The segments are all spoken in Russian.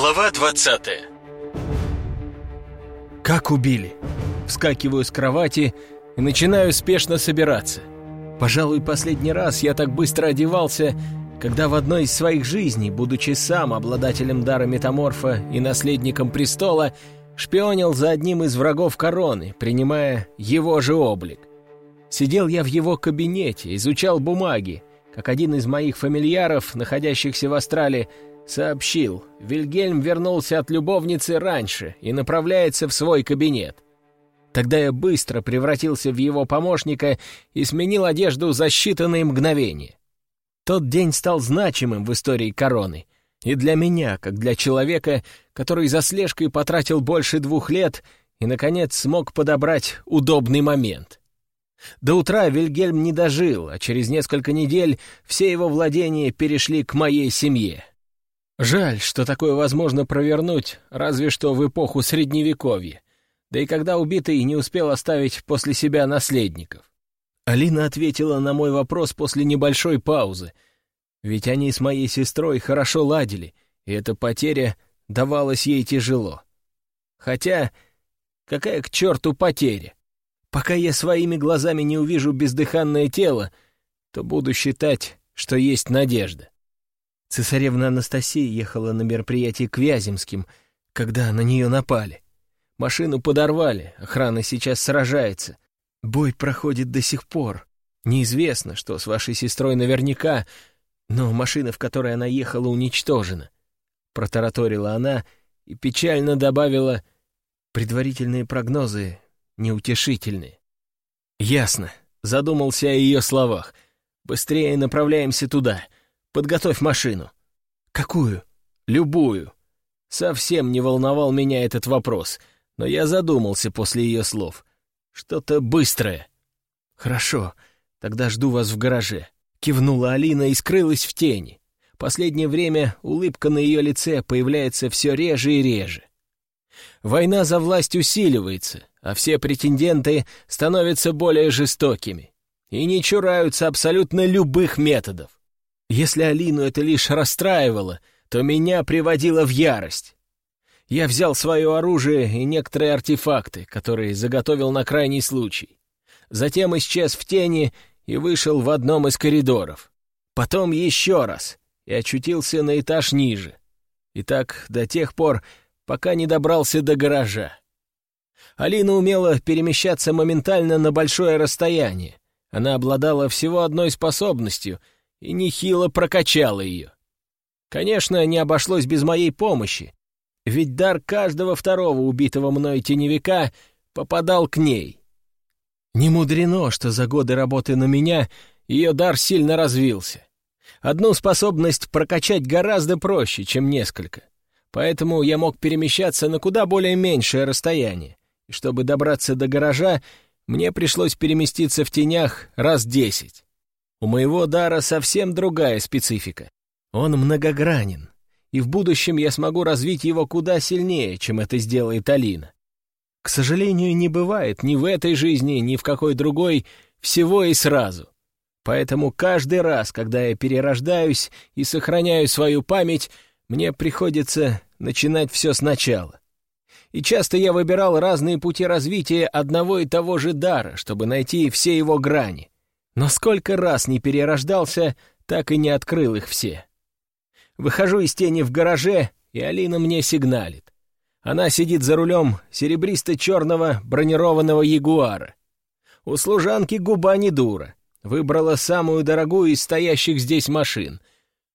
Глава 20 Как убили? Вскакиваю с кровати и начинаю спешно собираться. Пожалуй, последний раз я так быстро одевался, когда в одной из своих жизней, будучи сам обладателем дара метаморфа и наследником престола, шпионил за одним из врагов короны, принимая его же облик. Сидел я в его кабинете, изучал бумаги, как один из моих фамильяров, находящихся в Астрале, сообщил, Вильгельм вернулся от любовницы раньше и направляется в свой кабинет. Тогда я быстро превратился в его помощника и сменил одежду за считанные мгновения. Тот день стал значимым в истории короны. И для меня, как для человека, который за слежкой потратил больше двух лет и, наконец, смог подобрать удобный момент. До утра Вильгельм не дожил, а через несколько недель все его владения перешли к моей семье. Жаль, что такое возможно провернуть, разве что в эпоху Средневековья, да и когда убитый не успел оставить после себя наследников. Алина ответила на мой вопрос после небольшой паузы, ведь они с моей сестрой хорошо ладили, и эта потеря давалась ей тяжело. Хотя, какая к черту потеря? Пока я своими глазами не увижу бездыханное тело, то буду считать, что есть надежда. Цесаревна Анастасия ехала на мероприятие к Вяземским, когда на нее напали. Машину подорвали, охрана сейчас сражается. Бой проходит до сих пор. Неизвестно, что с вашей сестрой наверняка, но машина, в которой она ехала, уничтожена. Протараторила она и печально добавила «Предварительные прогнозы неутешительные». «Ясно», — задумался о ее словах. «Быстрее направляемся туда. Подготовь машину». «Какую?» «Любую». Совсем не волновал меня этот вопрос, но я задумался после ее слов. Что-то быстрое. «Хорошо, тогда жду вас в гараже», — кивнула Алина и скрылась в тени. Последнее время улыбка на ее лице появляется все реже и реже. Война за власть усиливается, а все претенденты становятся более жестокими и не чураются абсолютно любых методов. Если Алину это лишь расстраивало, то меня приводило в ярость. Я взял свое оружие и некоторые артефакты, которые заготовил на крайний случай. Затем исчез в тени и вышел в одном из коридоров. Потом еще раз и очутился на этаж ниже. И так до тех пор, пока не добрался до гаража. Алина умела перемещаться моментально на большое расстояние. Она обладала всего одной способностью и нехило прокачала ее. Конечно, не обошлось без моей помощи, ведь дар каждого второго убитого мной теневика попадал к ней. Не мудрено, что за годы работы на меня ее дар сильно развился. Одну способность прокачать гораздо проще, чем несколько. Поэтому я мог перемещаться на куда более меньшее расстояние. И чтобы добраться до гаража, мне пришлось переместиться в тенях раз десять. У моего дара совсем другая специфика. Он многогранен и в будущем я смогу развить его куда сильнее, чем это сделает Алина. К сожалению, не бывает ни в этой жизни, ни в какой другой всего и сразу. Поэтому каждый раз, когда я перерождаюсь и сохраняю свою память, мне приходится начинать все сначала. И часто я выбирал разные пути развития одного и того же дара, чтобы найти все его грани. Но сколько раз не перерождался, так и не открыл их все. Выхожу из тени в гараже, и Алина мне сигналит. Она сидит за рулем серебристо-черного бронированного ягуара. У служанки губа не дура. Выбрала самую дорогую из стоящих здесь машин.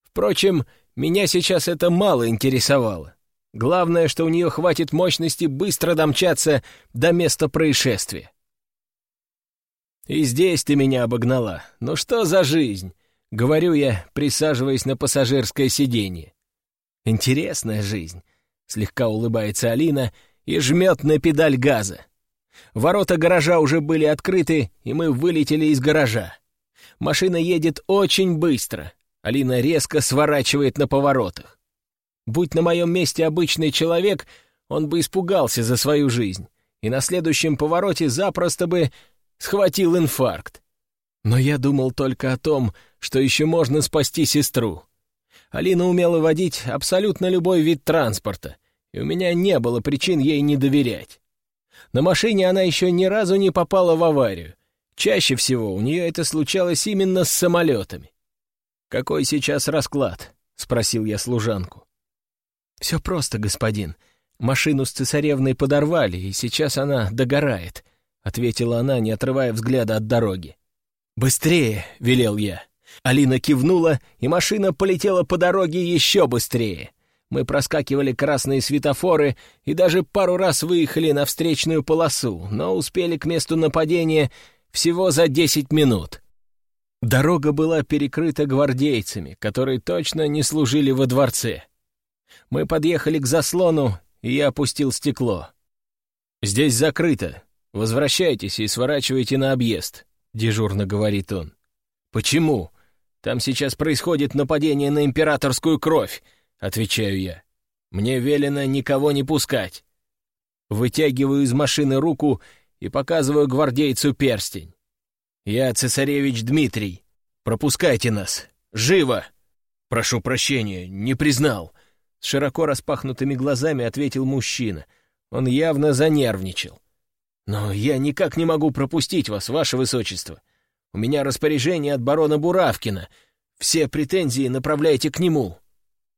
Впрочем, меня сейчас это мало интересовало. Главное, что у нее хватит мощности быстро домчаться до места происшествия. И здесь ты меня обогнала. Ну что за жизнь? — говорю я, присаживаясь на пассажирское сиденье. «Интересная жизнь», — слегка улыбается Алина и жмет на педаль газа. Ворота гаража уже были открыты, и мы вылетели из гаража. Машина едет очень быстро. Алина резко сворачивает на поворотах. Будь на моем месте обычный человек, он бы испугался за свою жизнь и на следующем повороте запросто бы схватил инфаркт. Но я думал только о том, что еще можно спасти сестру. Алина умела водить абсолютно любой вид транспорта, и у меня не было причин ей не доверять. На машине она еще ни разу не попала в аварию. Чаще всего у нее это случалось именно с самолетами. «Какой сейчас расклад?» — спросил я служанку. «Все просто, господин. Машину с цесаревной подорвали, и сейчас она догорает», — ответила она, не отрывая взгляда от дороги. «Быстрее!» — велел я. Алина кивнула, и машина полетела по дороге еще быстрее. Мы проскакивали красные светофоры и даже пару раз выехали на встречную полосу, но успели к месту нападения всего за десять минут. Дорога была перекрыта гвардейцами, которые точно не служили во дворце. Мы подъехали к заслону, и я опустил стекло. «Здесь закрыто. Возвращайтесь и сворачивайте на объезд», — дежурно говорит он. «Почему? Там сейчас происходит нападение на императорскую кровь», — отвечаю я. «Мне велено никого не пускать». Вытягиваю из машины руку и показываю гвардейцу перстень. «Я цесаревич Дмитрий. Пропускайте нас. Живо!» «Прошу прощения, не признал», — с широко распахнутыми глазами ответил мужчина. Он явно занервничал. «Но я никак не могу пропустить вас, ваше высочество. У меня распоряжение от барона Буравкина. Все претензии направляйте к нему».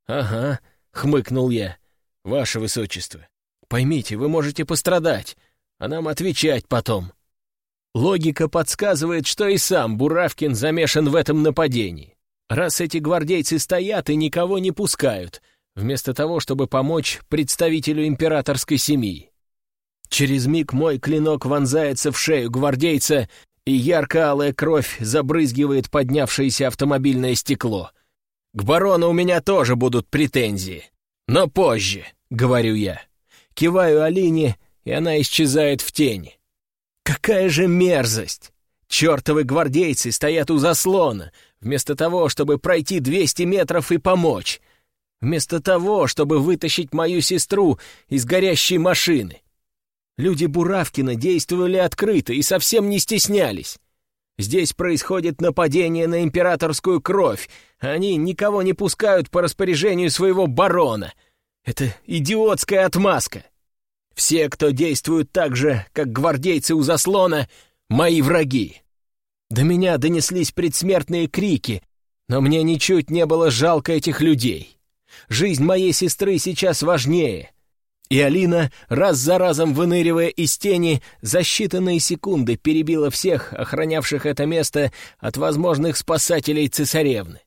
«Ага», — хмыкнул я. «Ваше высочество, поймите, вы можете пострадать, а нам отвечать потом». Логика подсказывает, что и сам Буравкин замешан в этом нападении. Раз эти гвардейцы стоят и никого не пускают, вместо того, чтобы помочь представителю императорской семьи. Через миг мой клинок вонзается в шею гвардейца, и ярко-алая кровь забрызгивает поднявшееся автомобильное стекло. К барону у меня тоже будут претензии. Но позже, — говорю я. Киваю Алине, и она исчезает в тени. Какая же мерзость! Чертовы гвардейцы стоят у заслона, вместо того, чтобы пройти 200 метров и помочь. Вместо того, чтобы вытащить мою сестру из горящей машины. Люди Буравкина действовали открыто и совсем не стеснялись. Здесь происходит нападение на императорскую кровь. Они никого не пускают по распоряжению своего барона. Это идиотская отмазка. Все, кто действует так же, как гвардейцы у заслона, мои враги. До меня донеслись предсмертные крики, но мне ничуть не было жалко этих людей. Жизнь моей сестры сейчас важнее. И Алина, раз за разом выныривая из тени, за считанные секунды перебила всех, охранявших это место, от возможных спасателей цесаревны.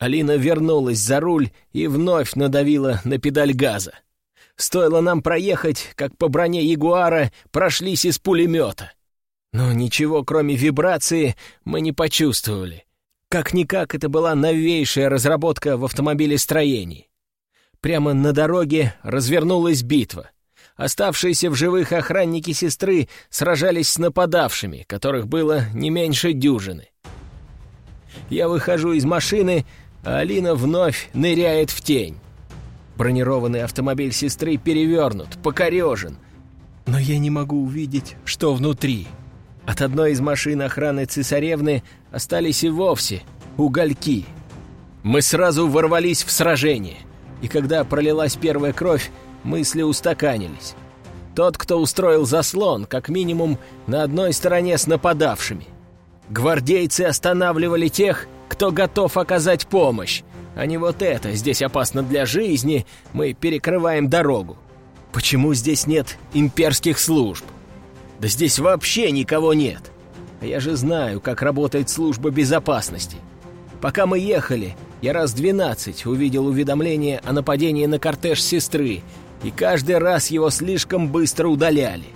Алина вернулась за руль и вновь надавила на педаль газа. Стоило нам проехать, как по броне Ягуара прошлись из пулемета. Но ничего, кроме вибрации, мы не почувствовали. Как-никак это была новейшая разработка в автомобилестроении. Прямо на дороге развернулась битва. Оставшиеся в живых охранники сестры сражались с нападавшими, которых было не меньше дюжины. Я выхожу из машины, а Алина вновь ныряет в тень. Бронированный автомобиль сестры перевернут, покорежен. Но я не могу увидеть, что внутри. От одной из машин охраны цесаревны остались и вовсе угольки. Мы сразу ворвались в сражение — и когда пролилась первая кровь, мысли устаканились. Тот, кто устроил заслон, как минимум, на одной стороне с нападавшими. Гвардейцы останавливали тех, кто готов оказать помощь, а не вот это, здесь опасно для жизни, мы перекрываем дорогу. Почему здесь нет имперских служб? Да здесь вообще никого нет. А я же знаю, как работает служба безопасности. Пока мы ехали, я раз двенадцать увидел уведомление о нападении на кортеж сестры, и каждый раз его слишком быстро удаляли.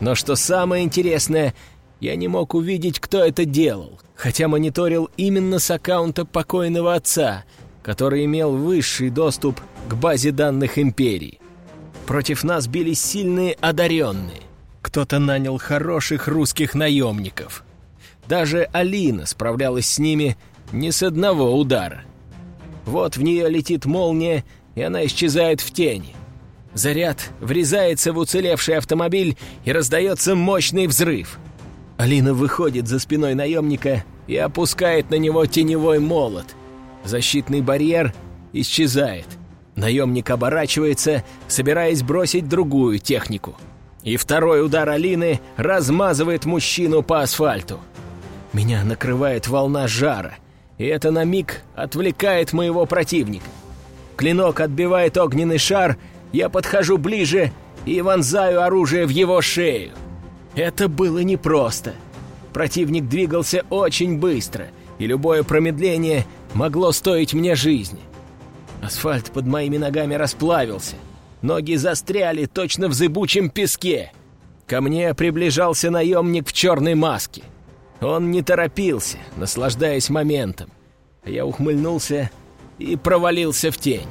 Но что самое интересное, я не мог увидеть, кто это делал, хотя мониторил именно с аккаунта покойного отца, который имел высший доступ к базе данных Империи. Против нас бились сильные одаренные. Кто-то нанял хороших русских наемников. Даже Алина справлялась с ними не с одного удара. Вот в нее летит молния, и она исчезает в тени. Заряд врезается в уцелевший автомобиль, и раздается мощный взрыв. Алина выходит за спиной наемника и опускает на него теневой молот. Защитный барьер исчезает. Наемник оборачивается, собираясь бросить другую технику. И второй удар Алины размазывает мужчину по асфальту. Меня накрывает волна жара, и это на миг отвлекает моего противника. Клинок отбивает огненный шар, я подхожу ближе и вонзаю оружие в его шею. Это было непросто. Противник двигался очень быстро, и любое промедление могло стоить мне жизни. Асфальт под моими ногами расплавился. Ноги застряли точно в зыбучем песке. Ко мне приближался наемник в черной маске. Он не торопился, наслаждаясь моментом. Я ухмыльнулся и провалился в тень.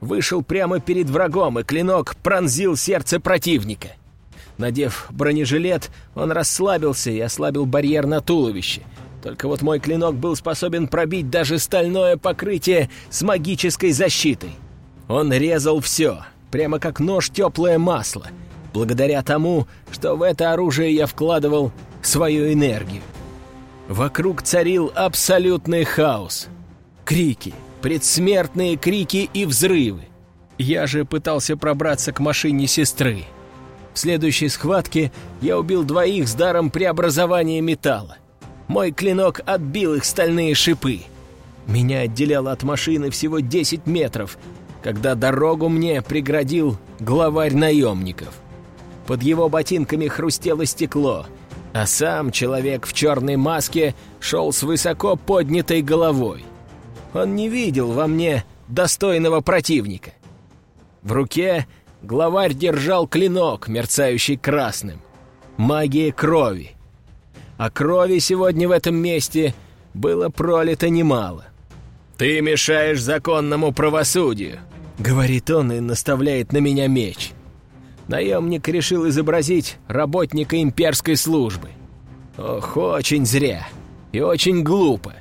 Вышел прямо перед врагом, и клинок пронзил сердце противника. Надев бронежилет, он расслабился и ослабил барьер на туловище — только вот мой клинок был способен пробить даже стальное покрытие с магической защитой. Он резал все, прямо как нож теплое масло, благодаря тому, что в это оружие я вкладывал свою энергию. Вокруг царил абсолютный хаос. Крики, предсмертные крики и взрывы. Я же пытался пробраться к машине сестры. В следующей схватке я убил двоих с даром преобразования металла. Мой клинок отбил их стальные шипы. Меня отделяло от машины всего 10 метров, когда дорогу мне преградил главарь наемников. Под его ботинками хрустело стекло, а сам человек в черной маске шел с высоко поднятой головой. Он не видел во мне достойного противника. В руке главарь держал клинок, мерцающий красным. Магия крови а крови сегодня в этом месте было пролито немало. «Ты мешаешь законному правосудию», — говорит он и наставляет на меня меч. Наемник решил изобразить работника имперской службы. Ох, очень зря и очень глупо.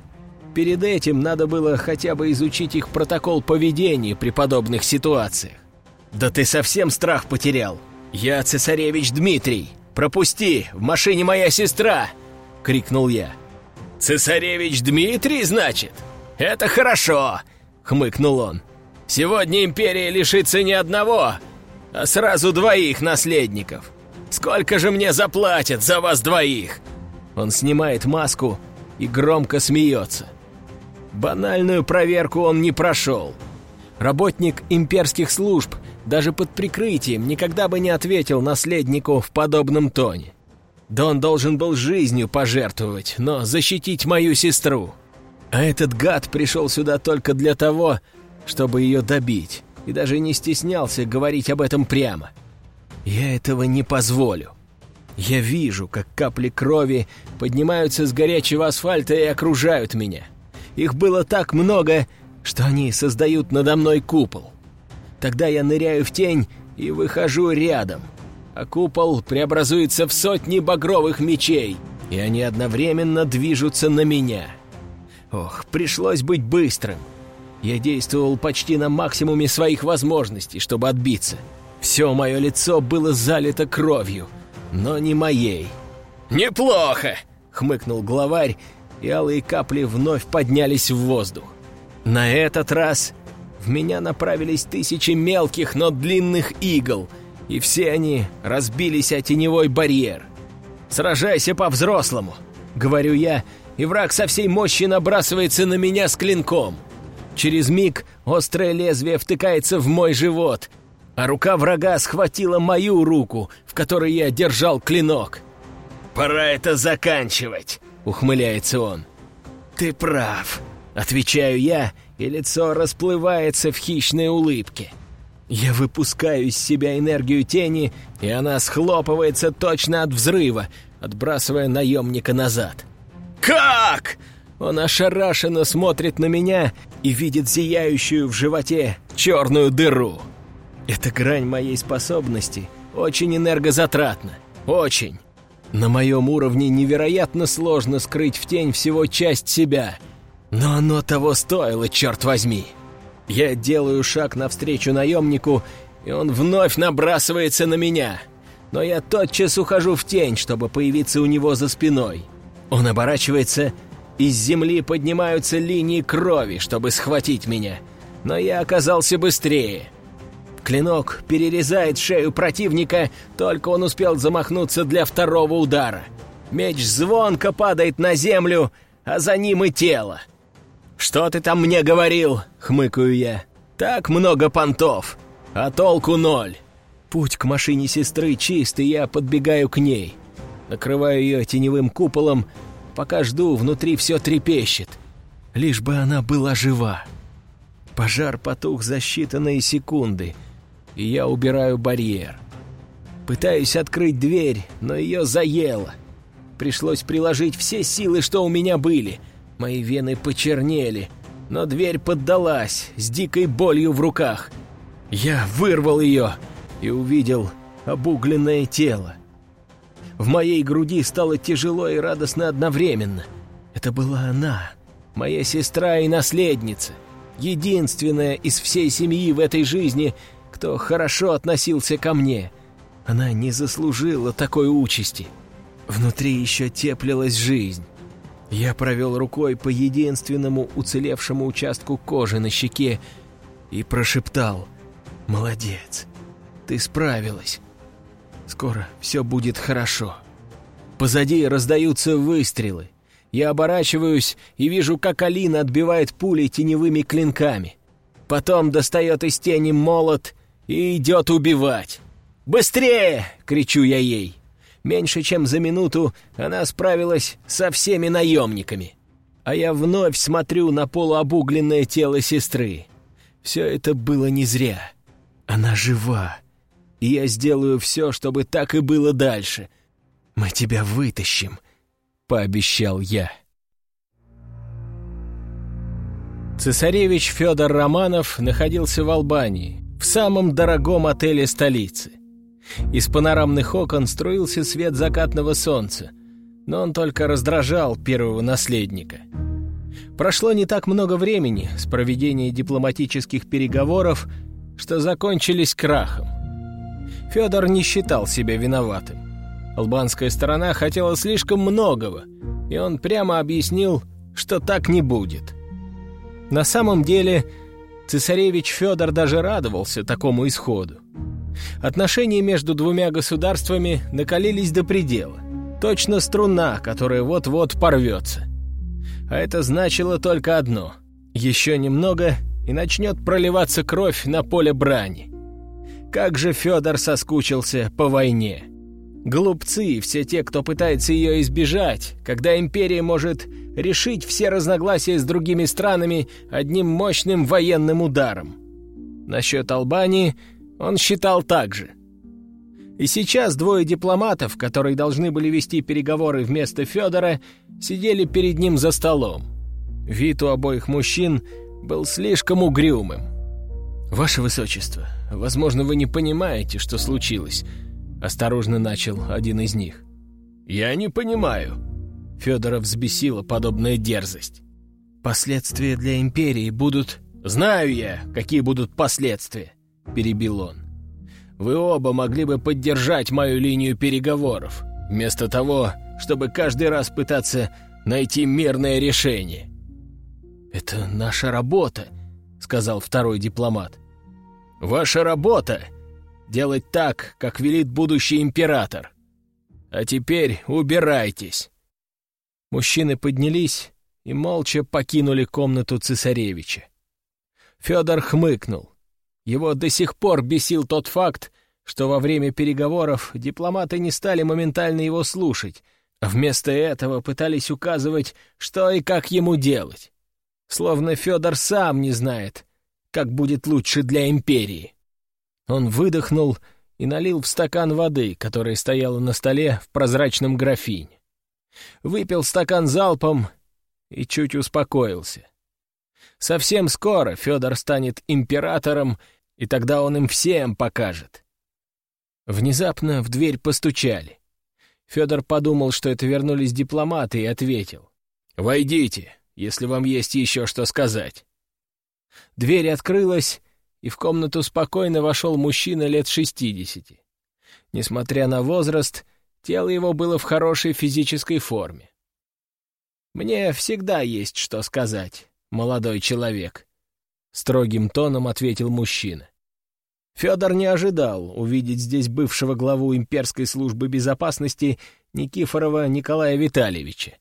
Перед этим надо было хотя бы изучить их протокол поведения при подобных ситуациях. «Да ты совсем страх потерял! Я цесаревич Дмитрий! Пропусти! В машине моя сестра!» крикнул я. «Цесаревич Дмитрий, значит? Это хорошо!» — хмыкнул он. «Сегодня империя лишится не одного, а сразу двоих наследников. Сколько же мне заплатят за вас двоих?» Он снимает маску и громко смеется. Банальную проверку он не прошел. Работник имперских служб даже под прикрытием никогда бы не ответил наследнику в подобном тоне. Да он должен был жизнью пожертвовать, но защитить мою сестру. А этот гад пришел сюда только для того, чтобы ее добить, и даже не стеснялся говорить об этом прямо. Я этого не позволю. Я вижу, как капли крови поднимаются с горячего асфальта и окружают меня. Их было так много, что они создают надо мной купол. Тогда я ныряю в тень и выхожу рядом — а купол преобразуется в сотни багровых мечей, и они одновременно движутся на меня. Ох, пришлось быть быстрым. Я действовал почти на максимуме своих возможностей, чтобы отбиться. Все мое лицо было залито кровью, но не моей. «Неплохо!» — хмыкнул главарь, и алые капли вновь поднялись в воздух. На этот раз в меня направились тысячи мелких, но длинных игл — и все они разбились о теневой барьер. «Сражайся по-взрослому», — говорю я, и враг со всей мощи набрасывается на меня с клинком. Через миг острое лезвие втыкается в мой живот, а рука врага схватила мою руку, в которой я держал клинок. «Пора это заканчивать», — ухмыляется он. «Ты прав», — отвечаю я, и лицо расплывается в хищной улыбке. Я выпускаю из себя энергию тени, и она схлопывается точно от взрыва, отбрасывая наемника назад. «Как?» Он ошарашенно смотрит на меня и видит зияющую в животе черную дыру. Эта грань моей способности очень энергозатратна. Очень. На моем уровне невероятно сложно скрыть в тень всего часть себя. Но оно того стоило, черт возьми. Я делаю шаг навстречу наемнику, и он вновь набрасывается на меня. Но я тотчас ухожу в тень, чтобы появиться у него за спиной. Он оборачивается, из земли поднимаются линии крови, чтобы схватить меня. но я оказался быстрее. Клинок перерезает шею противника, только он успел замахнуться для второго удара. Меч звонко падает на землю, а за ним и тело. «Что ты там мне говорил?» — хмыкаю я. «Так много понтов, а толку ноль». Путь к машине сестры чист, и я подбегаю к ней. Накрываю ее теневым куполом, пока жду, внутри все трепещет. Лишь бы она была жива. Пожар потух за считанные секунды, и я убираю барьер. Пытаюсь открыть дверь, но ее заело. Пришлось приложить все силы, что у меня были — Мои вены почернели, но дверь поддалась с дикой болью в руках. Я вырвал ее и увидел обугленное тело. В моей груди стало тяжело и радостно одновременно. Это была она, моя сестра и наследница, единственная из всей семьи в этой жизни, кто хорошо относился ко мне. Она не заслужила такой участи. Внутри еще теплилась жизнь. Я провел рукой по единственному уцелевшему участку кожи на щеке и прошептал «Молодец, ты справилась. Скоро все будет хорошо». Позади раздаются выстрелы. Я оборачиваюсь и вижу, как Алина отбивает пули теневыми клинками. Потом достает из тени молот и идет убивать. «Быстрее!» — кричу я ей. Меньше чем за минуту она справилась со всеми наемниками. А я вновь смотрю на полуобугленное тело сестры. Все это было не зря. Она жива. И я сделаю все, чтобы так и было дальше. Мы тебя вытащим, — пообещал я. Цесаревич Федор Романов находился в Албании, в самом дорогом отеле столицы. Из панорамных окон струился свет закатного солнца, но он только раздражал первого наследника. Прошло не так много времени с проведения дипломатических переговоров, что закончились крахом. Федор не считал себя виноватым. Албанская сторона хотела слишком многого, и он прямо объяснил, что так не будет. На самом деле, цесаревич Федор даже радовался такому исходу. Отношения между двумя государствами накалились до предела. Точно струна, которая вот-вот порвется. А это значило только одно. Еще немного, и начнет проливаться кровь на поле брани. Как же Федор соскучился по войне. Глупцы все те, кто пытается ее избежать, когда империя может решить все разногласия с другими странами одним мощным военным ударом. Насчет Албании он считал так же. И сейчас двое дипломатов, которые должны были вести переговоры вместо Федора, сидели перед ним за столом. Вид у обоих мужчин был слишком угрюмым. «Ваше Высочество, возможно, вы не понимаете, что случилось», — осторожно начал один из них. «Я не понимаю». Федора взбесила подобная дерзость. «Последствия для Империи будут...» «Знаю я, какие будут последствия. — перебил он. «Вы оба могли бы поддержать мою линию переговоров, вместо того, чтобы каждый раз пытаться найти мирное решение». «Это наша работа», — сказал второй дипломат. «Ваша работа — делать так, как велит будущий император. А теперь убирайтесь». Мужчины поднялись и молча покинули комнату цесаревича. Федор хмыкнул. Его до сих пор бесил тот факт, что во время переговоров дипломаты не стали моментально его слушать, а вместо этого пытались указывать, что и как ему делать. Словно Федор сам не знает, как будет лучше для империи. Он выдохнул и налил в стакан воды, которая стояла на столе в прозрачном графине. Выпил стакан залпом и чуть успокоился. Совсем скоро Федор станет императором и тогда он им всем покажет. Внезапно в дверь постучали. Федор подумал, что это вернулись дипломаты, и ответил. «Войдите, если вам есть еще что сказать». Дверь открылась, и в комнату спокойно вошел мужчина лет шестидесяти. Несмотря на возраст, тело его было в хорошей физической форме. «Мне всегда есть что сказать, молодой человек», строгим тоном ответил мужчина. Федор не ожидал увидеть здесь бывшего главу имперской службы безопасности Никифорова Николая Витальевича.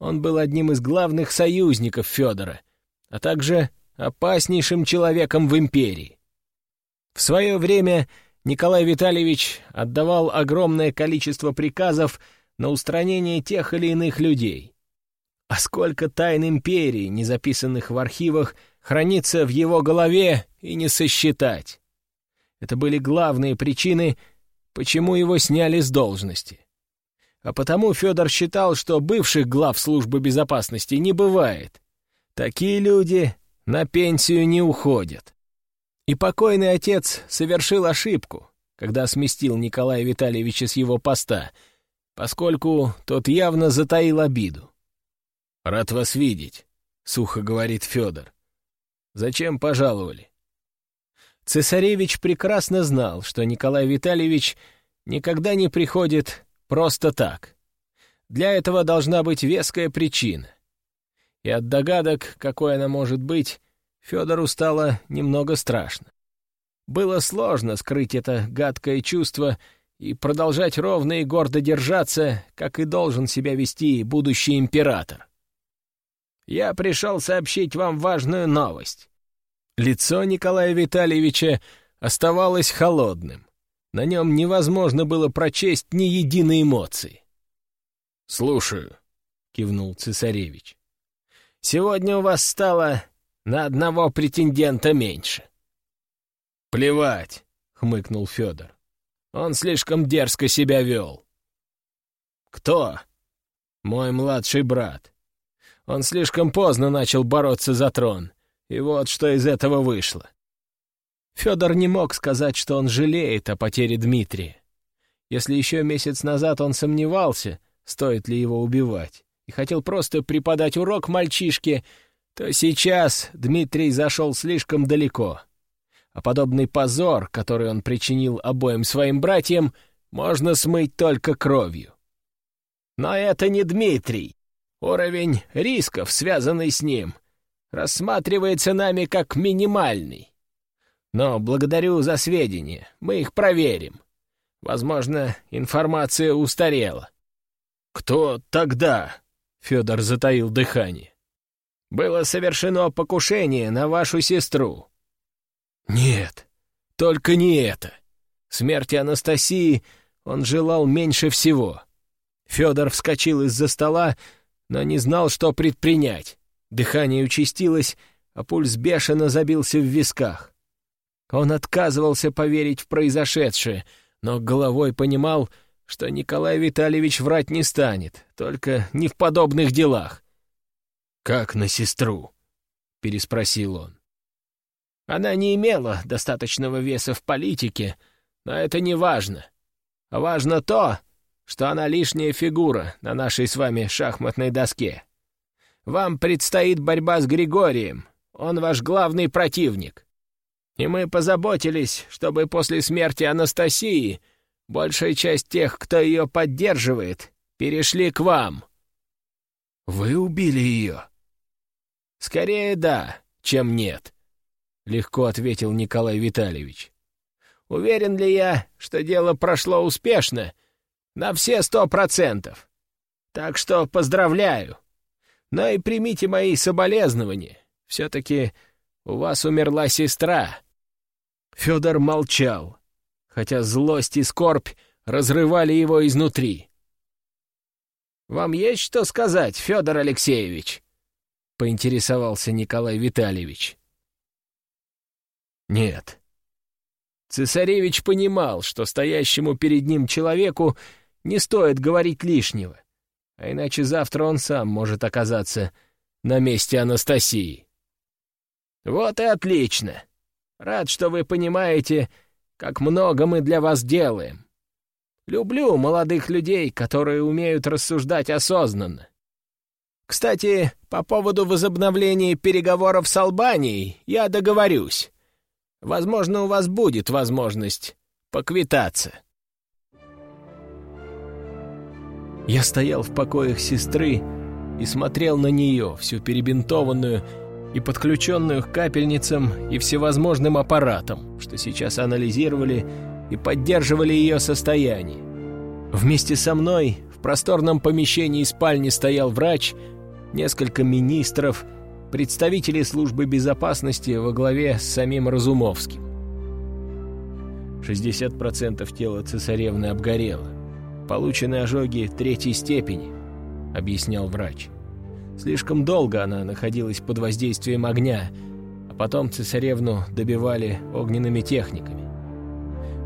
Он был одним из главных союзников Федора, а также опаснейшим человеком в империи. В свое время Николай Витальевич отдавал огромное количество приказов на устранение тех или иных людей. А сколько тайн империи, не записанных в архивах, хранится в его голове и не сосчитать. Это были главные причины, почему его сняли с должности. А потому Федор считал, что бывших глав службы безопасности не бывает. Такие люди на пенсию не уходят. И покойный отец совершил ошибку, когда сместил Николая Витальевича с его поста, поскольку тот явно затаил обиду. «Рад вас видеть», — сухо говорит Федор. «Зачем пожаловали?» Цесаревич прекрасно знал, что Николай Витальевич никогда не приходит просто так. Для этого должна быть веская причина. И от догадок, какой она может быть, Федору стало немного страшно. Было сложно скрыть это гадкое чувство и продолжать ровно и гордо держаться, как и должен себя вести будущий император. «Я пришел сообщить вам важную новость. Лицо Николая Витальевича оставалось холодным. На нем невозможно было прочесть ни единой эмоции. «Слушаю», — кивнул цесаревич. «Сегодня у вас стало на одного претендента меньше». «Плевать», — хмыкнул Федор. «Он слишком дерзко себя вел». «Кто?» «Мой младший брат. Он слишком поздно начал бороться за трон и вот что из этого вышло. Федор не мог сказать, что он жалеет о потере Дмитрия. Если еще месяц назад он сомневался, стоит ли его убивать, и хотел просто преподать урок мальчишке, то сейчас Дмитрий зашел слишком далеко. А подобный позор, который он причинил обоим своим братьям, можно смыть только кровью. Но это не Дмитрий. Уровень рисков, связанный с ним, рассматривается нами как минимальный. Но благодарю за сведения, мы их проверим. Возможно, информация устарела. «Кто тогда?» — Федор затаил дыхание. «Было совершено покушение на вашу сестру». «Нет, только не это. Смерти Анастасии он желал меньше всего». Федор вскочил из-за стола, но не знал, что предпринять. Дыхание участилось, а пульс бешено забился в висках. Он отказывался поверить в произошедшее, но головой понимал, что Николай Витальевич врать не станет, только не в подобных делах. «Как на сестру?» — переспросил он. Она не имела достаточного веса в политике, но это не важно. Важно то, что она лишняя фигура на нашей с вами шахматной доске. Вам предстоит борьба с Григорием. Он ваш главный противник. И мы позаботились, чтобы после смерти Анастасии большая часть тех, кто ее поддерживает, перешли к вам». «Вы убили ее?» «Скорее да, чем нет», — легко ответил Николай Витальевич. «Уверен ли я, что дело прошло успешно? На все сто процентов. Так что поздравляю. Но и примите мои соболезнования. Все-таки у вас умерла сестра». Федор молчал, хотя злость и скорбь разрывали его изнутри. «Вам есть что сказать, Федор Алексеевич?» — поинтересовался Николай Витальевич. «Нет». Цесаревич понимал, что стоящему перед ним человеку не стоит говорить лишнего а иначе завтра он сам может оказаться на месте Анастасии. Вот и отлично. Рад, что вы понимаете, как много мы для вас делаем. Люблю молодых людей, которые умеют рассуждать осознанно. Кстати, по поводу возобновления переговоров с Албанией я договорюсь. Возможно, у вас будет возможность поквитаться. Я стоял в покоях сестры и смотрел на нее, всю перебинтованную и подключенную к капельницам и всевозможным аппаратам, что сейчас анализировали и поддерживали ее состояние. Вместе со мной в просторном помещении спальни стоял врач, несколько министров, представители службы безопасности во главе с самим Разумовским. 60% тела цесаревны обгорело. Получены ожоги третьей степени, объяснял врач. Слишком долго она находилась под воздействием огня, а потом цесаревну добивали огненными техниками.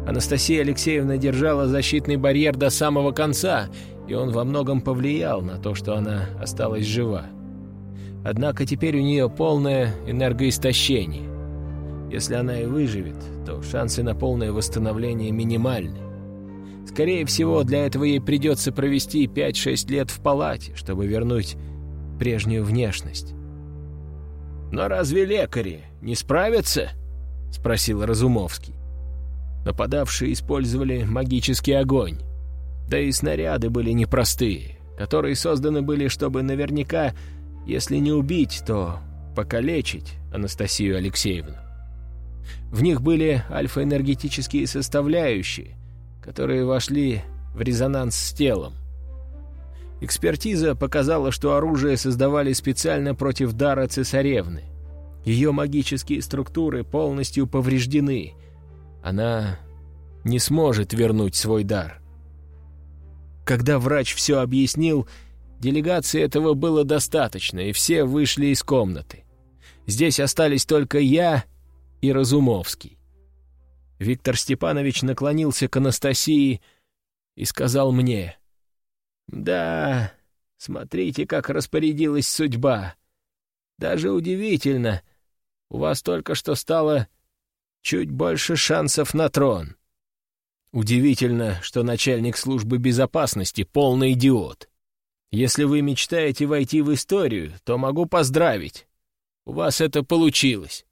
Анастасия Алексеевна держала защитный барьер до самого конца, и он во многом повлиял на то, что она осталась жива. Однако теперь у нее полное энергоистощение. Если она и выживет, то шансы на полное восстановление минимальны. Скорее всего, для этого ей придется провести 5-6 лет в палате, чтобы вернуть прежнюю внешность. «Но разве лекари не справятся?» — спросил Разумовский. Нападавшие использовали магический огонь. Да и снаряды были непростые, которые созданы были, чтобы наверняка, если не убить, то покалечить Анастасию Алексеевну. В них были альфа-энергетические составляющие, которые вошли в резонанс с телом. Экспертиза показала, что оружие создавали специально против дара цесаревны. Ее магические структуры полностью повреждены. Она не сможет вернуть свой дар. Когда врач все объяснил, делегации этого было достаточно, и все вышли из комнаты. Здесь остались только я и Разумовский. Виктор Степанович наклонился к Анастасии и сказал мне, «Да, смотрите, как распорядилась судьба. Даже удивительно, у вас только что стало чуть больше шансов на трон. Удивительно, что начальник службы безопасности — полный идиот. Если вы мечтаете войти в историю, то могу поздравить. У вас это получилось.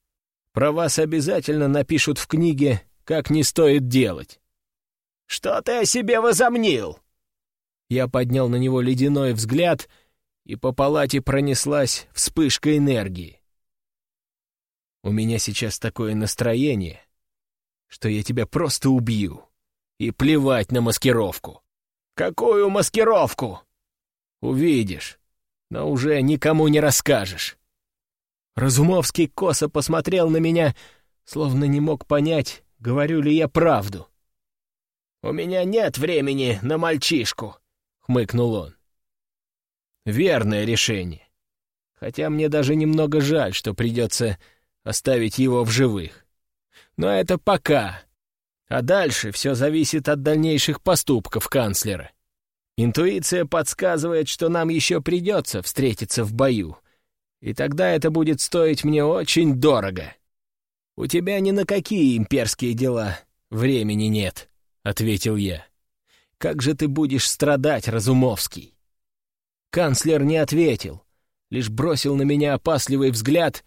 Про вас обязательно напишут в книге, как не стоит делать». «Что ты о себе возомнил?» Я поднял на него ледяной взгляд, и по палате пронеслась вспышка энергии. «У меня сейчас такое настроение, что я тебя просто убью. И плевать на маскировку». «Какую маскировку?» «Увидишь, но уже никому не расскажешь». Разумовский косо посмотрел на меня, словно не мог понять, говорю ли я правду. «У меня нет времени на мальчишку», — хмыкнул он. «Верное решение. Хотя мне даже немного жаль, что придется оставить его в живых. Но это пока. А дальше все зависит от дальнейших поступков канцлера. Интуиция подсказывает, что нам еще придется встретиться в бою, и тогда это будет стоить мне очень дорого. У тебя ни на какие имперские дела времени нет, — ответил я. Как же ты будешь страдать, Разумовский? Канцлер не ответил, лишь бросил на меня опасливый взгляд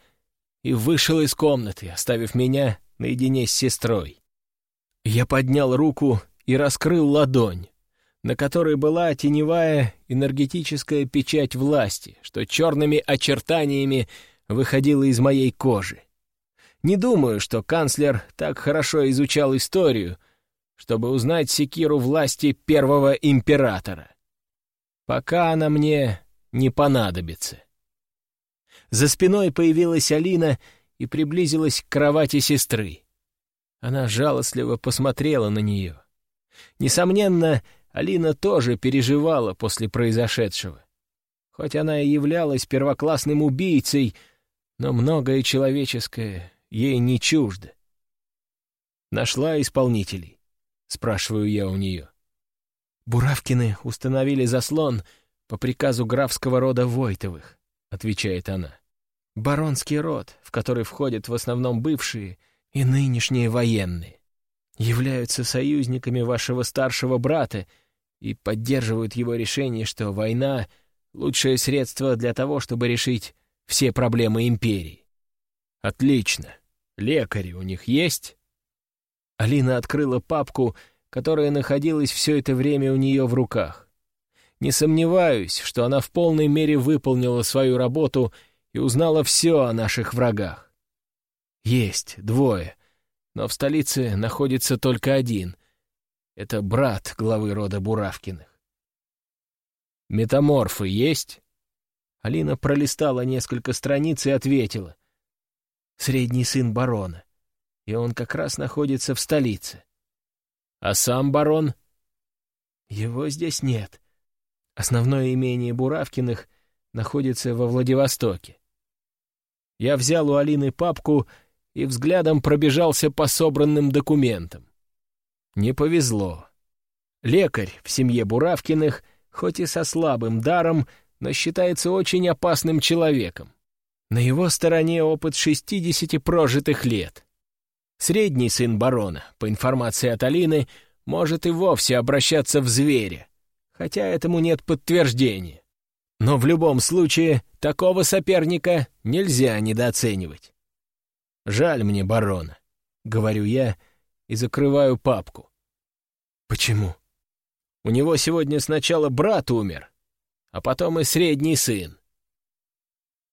и вышел из комнаты, оставив меня наедине с сестрой. Я поднял руку и раскрыл ладонь на которой была теневая энергетическая печать власти, что черными очертаниями выходила из моей кожи. Не думаю, что канцлер так хорошо изучал историю, чтобы узнать секиру власти первого императора. Пока она мне не понадобится. За спиной появилась Алина и приблизилась к кровати сестры. Она жалостливо посмотрела на нее. Несомненно, Алина тоже переживала после произошедшего. Хоть она и являлась первоклассным убийцей, но многое человеческое ей не чуждо. «Нашла исполнителей?» — спрашиваю я у нее. «Буравкины установили заслон по приказу графского рода Войтовых», — отвечает она. «Баронский род, в который входят в основном бывшие и нынешние военные, являются союзниками вашего старшего брата и поддерживают его решение, что война — лучшее средство для того, чтобы решить все проблемы империи. Отлично. Лекари у них есть? Алина открыла папку, которая находилась все это время у нее в руках. Не сомневаюсь, что она в полной мере выполнила свою работу и узнала все о наших врагах. Есть двое, но в столице находится только один. Это брат главы рода Буравкиных. «Метаморфы есть?» Алина пролистала несколько страниц и ответила. «Средний сын барона, и он как раз находится в столице». «А сам барон?» «Его здесь нет. Основное имение Буравкиных находится во Владивостоке. Я взял у Алины папку и взглядом пробежался по собранным документам. Не повезло. Лекарь в семье Буравкиных, хоть и со слабым даром, но считается очень опасным человеком. На его стороне опыт 60 прожитых лет. Средний сын барона, по информации от Алины, может и вовсе обращаться в зверя, хотя этому нет подтверждения. Но в любом случае такого соперника нельзя недооценивать. «Жаль мне барона», — говорю я и закрываю папку. «Почему?» «У него сегодня сначала брат умер, а потом и средний сын».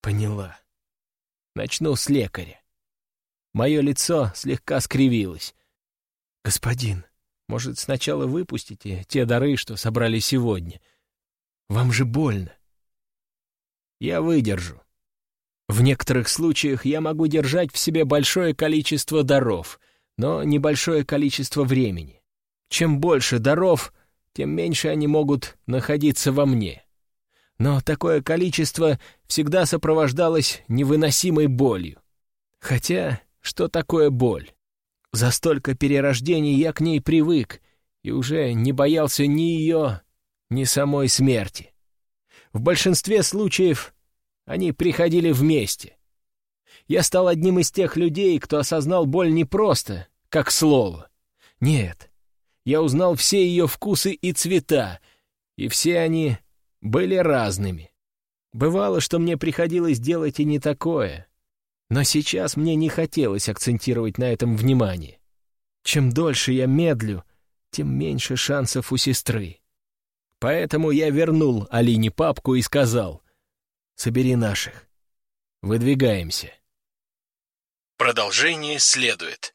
«Поняла. Начну с лекаря». Мое лицо слегка скривилось. «Господин, может, сначала выпустите те дары, что собрали сегодня? Вам же больно». «Я выдержу. В некоторых случаях я могу держать в себе большое количество даров, но небольшое количество времени. Чем больше даров, тем меньше они могут находиться во мне. Но такое количество всегда сопровождалось невыносимой болью. Хотя, что такое боль? За столько перерождений я к ней привык и уже не боялся ни ее, ни самой смерти. В большинстве случаев они приходили вместе. Я стал одним из тех людей, кто осознал боль не просто, как слово. Нет, я узнал все ее вкусы и цвета, и все они были разными. Бывало, что мне приходилось делать и не такое. Но сейчас мне не хотелось акцентировать на этом внимание. Чем дольше я медлю, тем меньше шансов у сестры. Поэтому я вернул Алине папку и сказал, Собери наших. Выдвигаемся. Продолжение следует.